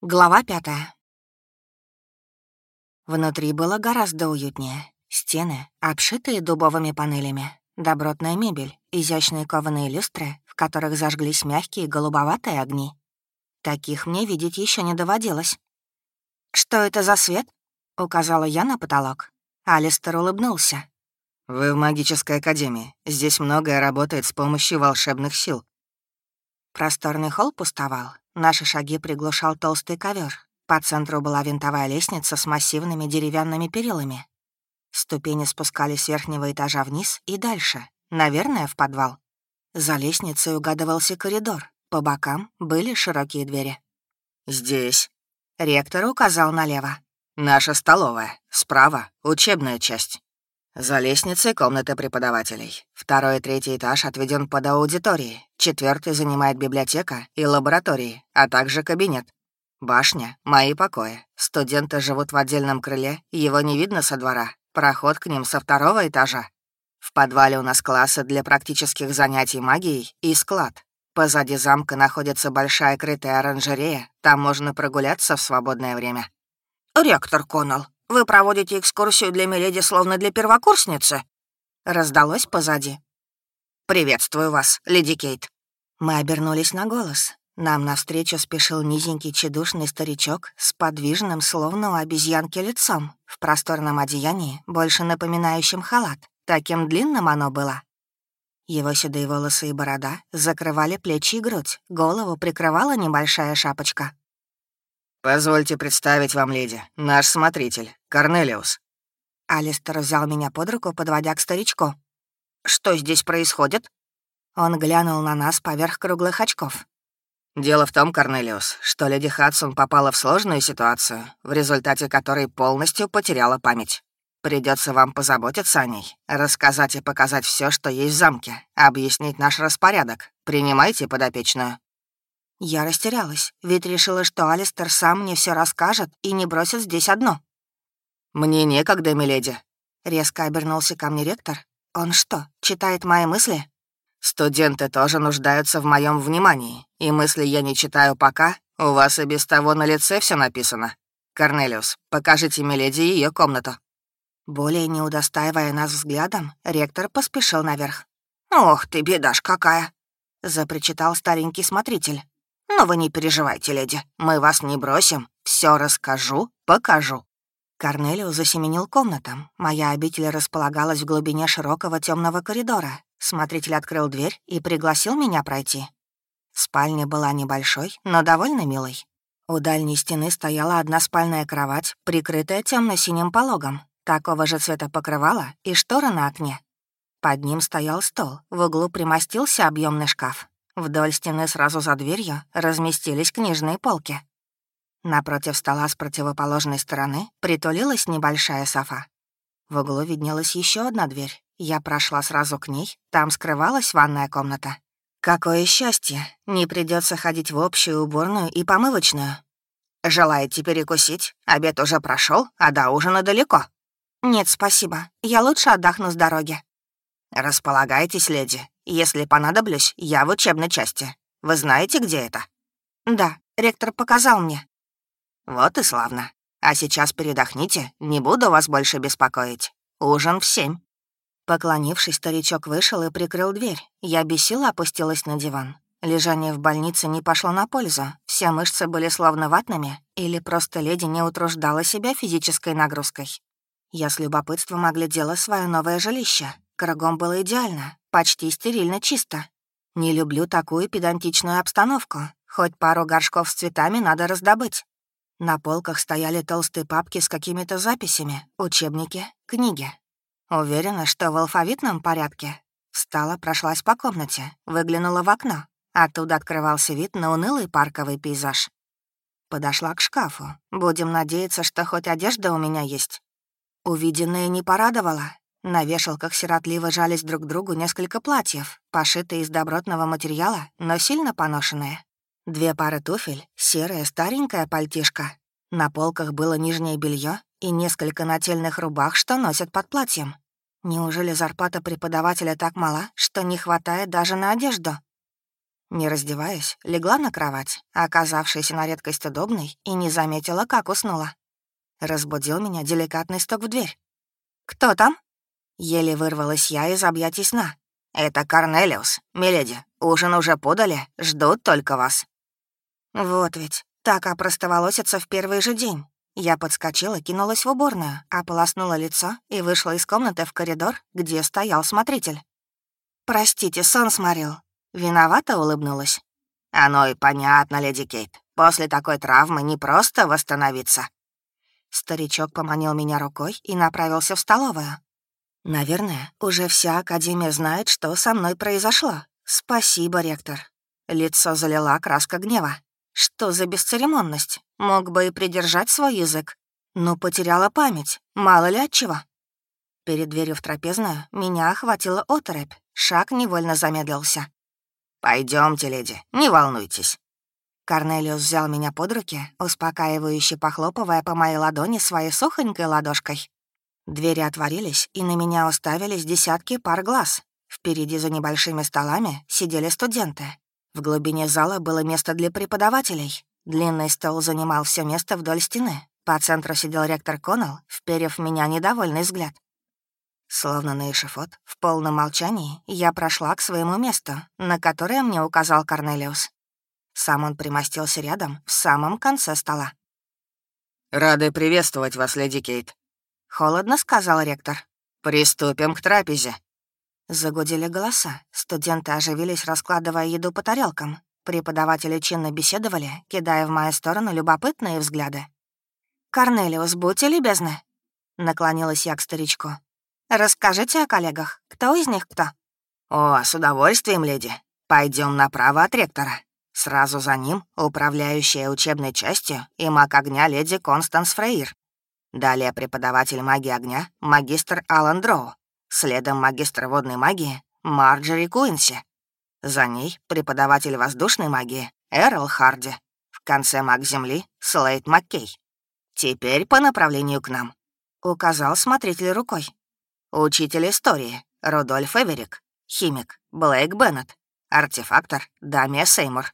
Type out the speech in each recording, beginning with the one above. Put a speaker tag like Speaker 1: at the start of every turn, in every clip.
Speaker 1: Глава пятая. Внутри было гораздо уютнее. Стены, обшитые дубовыми панелями, добротная мебель, изящные кованые люстры, в которых зажглись мягкие голубоватые огни. Таких мне видеть еще не доводилось. «Что это за свет?» — указала я на потолок. Алистер улыбнулся.
Speaker 2: «Вы в магической академии. Здесь многое работает с помощью волшебных сил».
Speaker 1: Просторный холл пустовал, Наши шаги приглушал толстый ковер. По центру была винтовая лестница с массивными деревянными перилами. Ступени спускались с верхнего этажа вниз и дальше, наверное, в подвал. За лестницей угадывался коридор. По бокам были широкие двери.
Speaker 2: «Здесь», —
Speaker 1: ректор указал налево.
Speaker 2: «Наша столовая. Справа — учебная часть. За лестницей комната преподавателей. Второй и третий этаж отведен под аудитории. Четвертый занимает библиотека и лаборатории, а также кабинет. Башня — мои покои. Студенты живут в отдельном крыле, его не видно со двора. Проход к ним со второго этажа. В подвале у нас классы для практических занятий магией и склад. Позади замка находится большая крытая оранжерея, там можно прогуляться в свободное время.
Speaker 1: «Ректор Коннелл, вы проводите экскурсию для Миледи словно для первокурсницы?» Раздалось позади.
Speaker 2: «Приветствую вас, леди Кейт».
Speaker 1: Мы обернулись на голос. Нам навстречу спешил низенький чедушный старичок с подвижным, словно у обезьянки, лицом, в просторном одеянии, больше напоминающем халат. Таким длинным оно было. Его седые волосы и борода закрывали плечи и грудь, голову прикрывала небольшая шапочка.
Speaker 2: «Позвольте представить вам, леди, наш смотритель, Корнелиус».
Speaker 1: Алистер взял меня под руку, подводя к старичку. «Что здесь происходит?» Он глянул на нас поверх круглых очков.
Speaker 2: «Дело в том, Корнелиус, что леди Хадсон попала в сложную ситуацию, в результате которой полностью потеряла память. Придется вам позаботиться о ней, рассказать и показать все, что есть в замке, объяснить наш распорядок. Принимайте подопечную».
Speaker 1: Я растерялась, ведь решила, что Алистер сам мне все расскажет и не бросит здесь одно.
Speaker 2: «Мне некогда, миледи», —
Speaker 1: резко обернулся ко мне ректор. «Он что, читает мои мысли?»
Speaker 2: «Студенты тоже нуждаются в моем внимании, и мысли я не читаю пока. У вас и без того на лице все написано. Корнелиус, покажите миледи ее комнату».
Speaker 1: Более не удостаивая нас взглядом, ректор поспешил наверх. «Ох ты, бедаш какая!» — запричитал старенький смотритель. Но вы не переживайте, леди, мы вас не бросим. Все расскажу, покажу». Корнелио засеменил комнатам. Моя обитель располагалась в глубине широкого темного коридора. Смотритель открыл дверь и пригласил меня пройти. Спальня была небольшой, но довольно милой. У дальней стены стояла одна спальная кровать, прикрытая темно синим пологом, такого же цвета покрывала и штора на окне. Под ним стоял стол, в углу примостился объемный шкаф. Вдоль стены сразу за дверью разместились книжные полки. Напротив стола с противоположной стороны притулилась небольшая софа. В углу виднелась еще одна дверь. Я прошла сразу к ней, там скрывалась ванная комната. Какое счастье! Не придется ходить в общую уборную и помывочную. Желаете перекусить? Обед уже прошел, а до ужина далеко. Нет, спасибо. Я лучше отдохну с дороги. Располагайтесь, леди. Если понадоблюсь, я в учебной части. Вы знаете, где это?» «Да, ректор показал мне». «Вот и славно. А сейчас передохните, не буду вас больше беспокоить. Ужин в семь». Поклонившись, старичок вышел и прикрыл дверь. Я без сил опустилась на диван. Лежание в больнице не пошло на пользу. Все мышцы были словно ватными, или просто леди не утруждала себя физической нагрузкой. Я с любопытством оглядела свое новое жилище. Кругом было идеально, почти стерильно чисто. Не люблю такую педантичную обстановку. Хоть пару горшков с цветами надо раздобыть. На полках стояли толстые папки с какими-то записями, учебники, книги. Уверена, что в алфавитном порядке. Встала, прошлась по комнате, выглянула в окно. Оттуда открывался вид на унылый парковый пейзаж. Подошла к шкафу. Будем надеяться, что хоть одежда у меня есть. Увиденное не порадовало. На вешалках сиротливо жались друг к другу несколько платьев, пошитые из добротного материала, но сильно поношенные. Две пары туфель, серая старенькая пальтишка. На полках было нижнее белье и несколько нательных рубах, что носят под платьем. Неужели зарплата преподавателя так мала, что не хватает даже на одежду? Не раздеваясь, легла на кровать, оказавшаяся на редкость удобной, и не заметила, как уснула. Разбудил меня деликатный стук в дверь. «Кто там?» Еле вырвалась я из объятий сна. «Это Корнелиус. Миледи, ужин уже подали, ждут только вас». Вот ведь, так опростоволосится в первый же день. Я подскочила, кинулась в уборную, ополоснула лицо и вышла из комнаты в коридор, где стоял смотритель. «Простите, сон сморил». Виновато улыбнулась. «Оно и понятно, леди Кейт. После такой травмы не просто восстановиться». Старичок поманил меня рукой и направился в столовую. Наверное, уже вся Академия знает, что со мной произошло. Спасибо, ректор. Лицо залила краска гнева. Что за бесцеремонность? Мог бы и придержать свой язык. Но потеряла память, мало ли от чего. Перед дверью в трапезную меня охватила оторопь. Шаг невольно замедлился. Пойдемте, леди, не волнуйтесь». Корнелиус взял меня под руки, успокаивающе похлопывая по моей ладони своей сухонькой ладошкой. Двери отворились, и на меня уставились десятки пар глаз. Впереди за небольшими столами сидели студенты. В глубине зала было место для преподавателей. Длинный стол занимал все место вдоль стены. По центру сидел ректор Коннелл, вперев в меня недовольный взгляд. Словно на эшифот, в полном молчании, я прошла к своему месту, на которое мне указал Корнелиус. Сам он примостился рядом, в самом конце стола.
Speaker 2: «Рады приветствовать вас, леди Кейт», —
Speaker 1: холодно сказал ректор.
Speaker 2: «Приступим к трапезе».
Speaker 1: Загудели голоса, студенты оживились, раскладывая еду по тарелкам. Преподаватели чинно беседовали, кидая в мою сторону любопытные взгляды. «Корнелиус, будьте любезны», — наклонилась я к старичку. «Расскажите о коллегах. Кто из них кто?»
Speaker 2: «О, с удовольствием, леди. Пойдем направо от ректора. Сразу за ним управляющая учебной частью и маг огня леди Констанс Фрейр. Далее преподаватель магии огня, магистр Алан Дроу. Следом магистр водной магии Марджери Куинси. За ней преподаватель воздушной магии Эрл Харди. В конце маг Земли Слейд Маккей. Теперь по направлению к нам. Указал смотритель рукой. Учитель истории Рудольф Эверик. Химик Блейк Беннет. Артефактор Дамия Сеймур.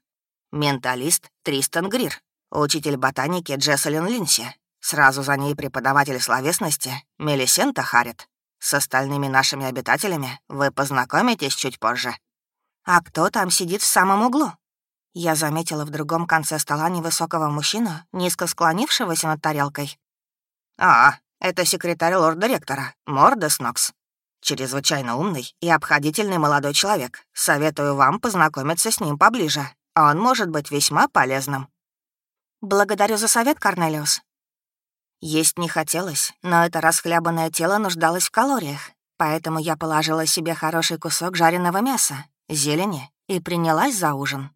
Speaker 2: Менталист Тристан Грир. Учитель ботаники Джесселин Линси. Сразу за ней преподаватель словесности Мелисента Харрит. С остальными нашими обитателями вы познакомитесь чуть позже.
Speaker 1: А кто там сидит в самом углу? Я заметила в другом конце стола невысокого мужчину, низко склонившегося над тарелкой.
Speaker 2: «А, это секретарь лорд-директора, Мордес Нокс. Чрезвычайно умный и обходительный молодой человек. Советую вам познакомиться с ним поближе. Он может быть весьма полезным».
Speaker 1: «Благодарю за совет, Корнелиус», есть не хотелось, но это расхлябанное тело нуждалось в калориях, поэтому я положила себе хороший кусок жареного мяса, зелени и принялась за ужин.